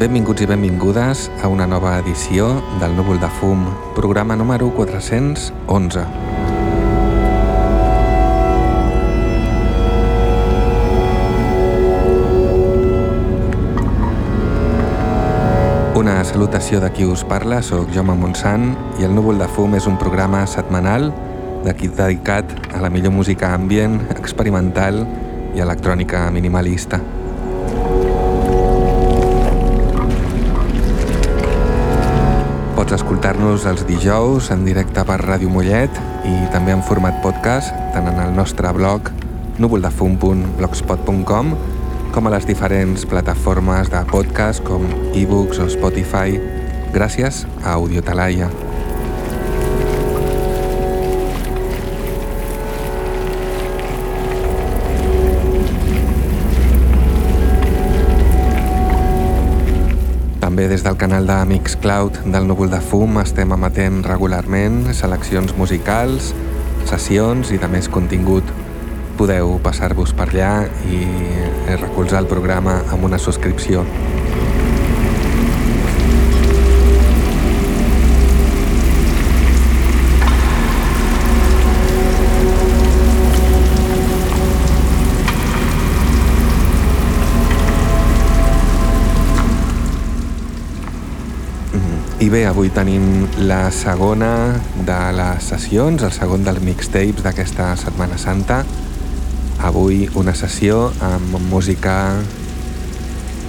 benvinguts i benvingudes a una nova edició del Núvol de Fum, programa número 411. Una salutació de qui us parla, sóc Jaume Montsant i el Núvol de Fum és un programa setmanal dedicat a la millor música ambient, experimental i electrònica minimalista. Pots escoltar-nos els dijous en directe per Ràdio Mollet i també en format podcast tant en el nostre blog núvoldefum.blogspot.com com a les diferents plataformes de podcast com ebooks o Spotify gràcies a Audiotalaia. També des del canal de Mixcloud del Núvol de Fum estem emetent regularment seleccions musicals, sessions i de més contingut. Podeu passar-vos per allà i recolzar el programa amb una subscripció. Bé, avui tenim la segona de les sessions, el segon dels mixtapes d'aquesta Setmana Santa. Avui una sessió amb música,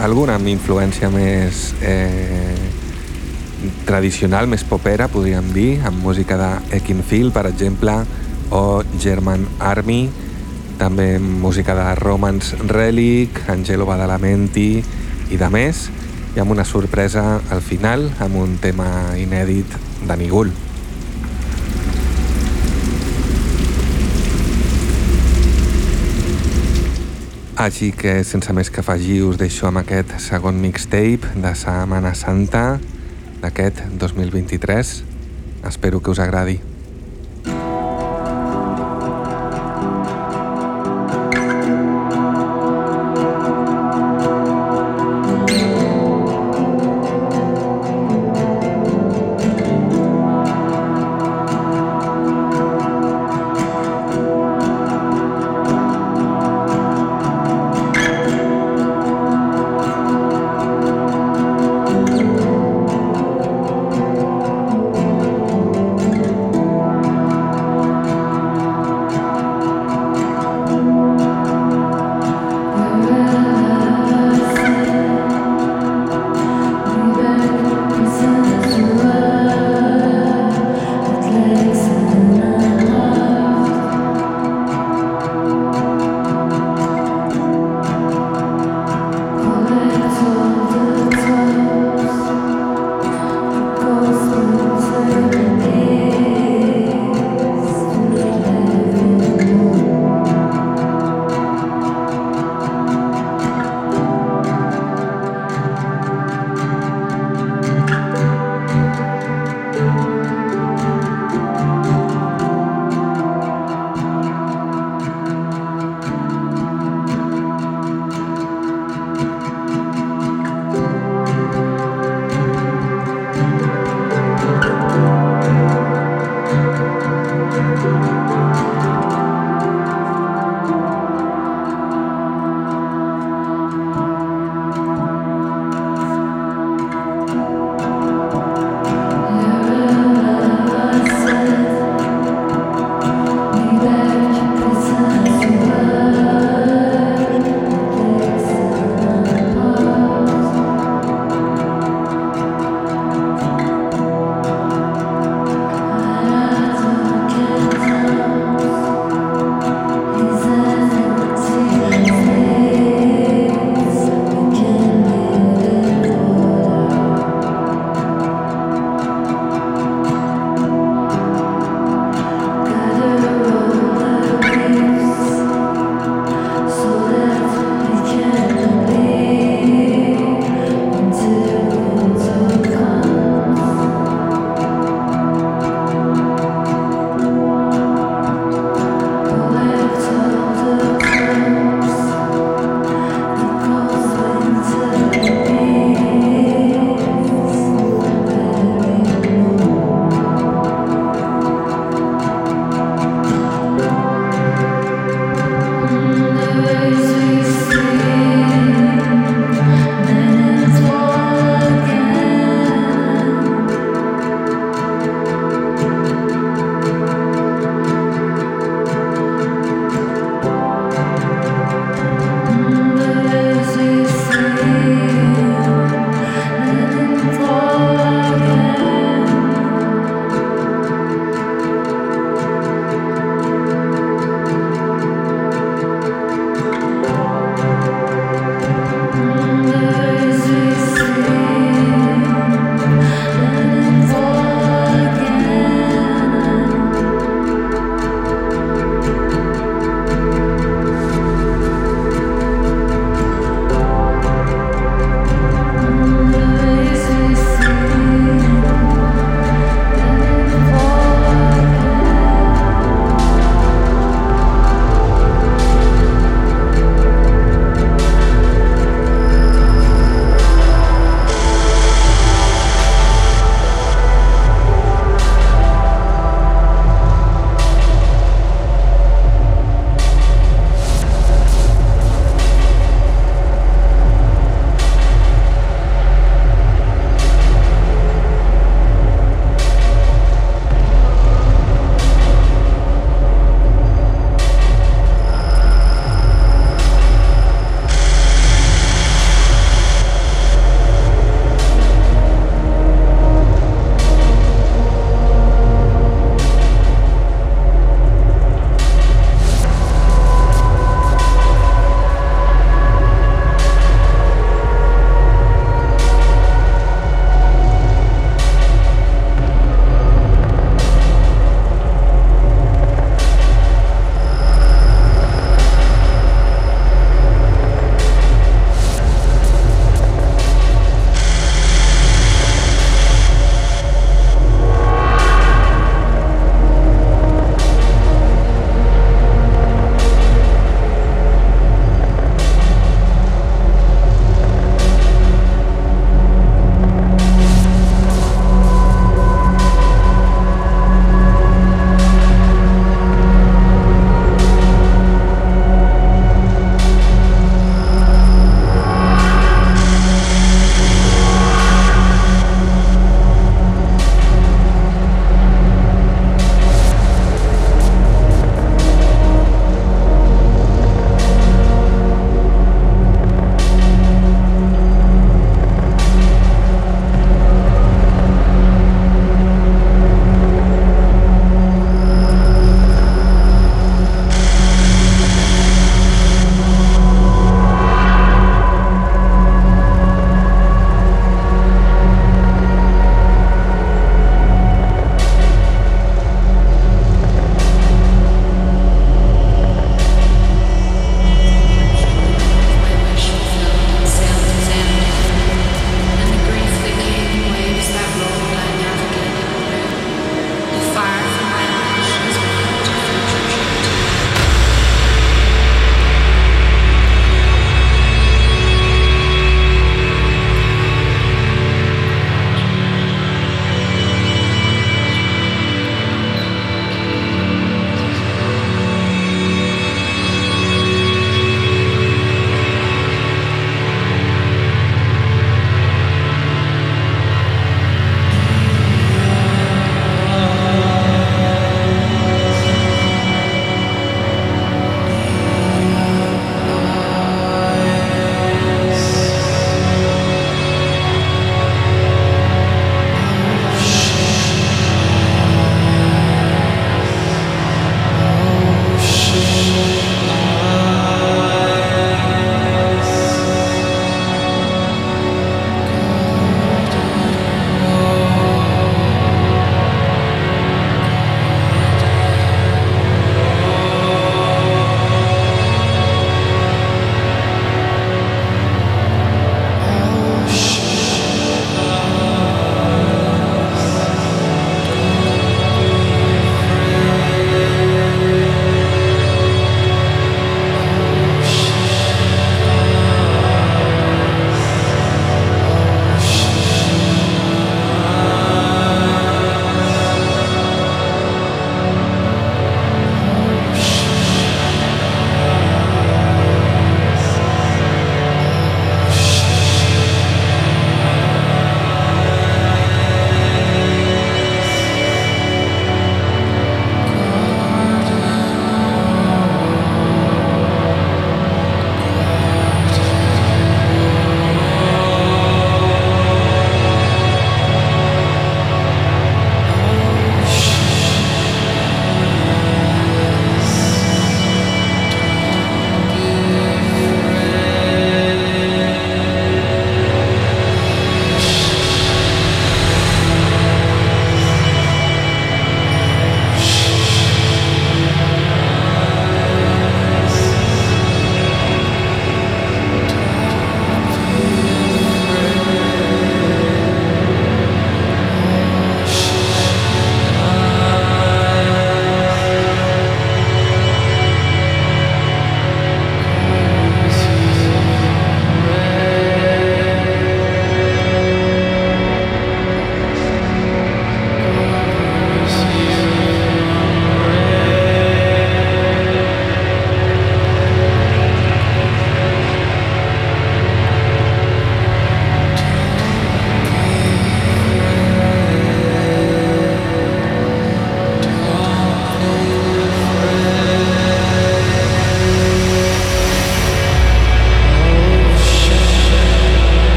alguna amb influència més eh, tradicional, més popera, podríem dir, amb música de Ekinfield, per exemple, o German Army, també música de Romance Relic, Angelo Badalamenti i de més i amb una sorpresa al final amb un tema inèdit de Nigul. Així que sense més que afegir us deixo amb aquest segon mixtape de Setmana Santa d'aquest 2023. Espero que us agradi.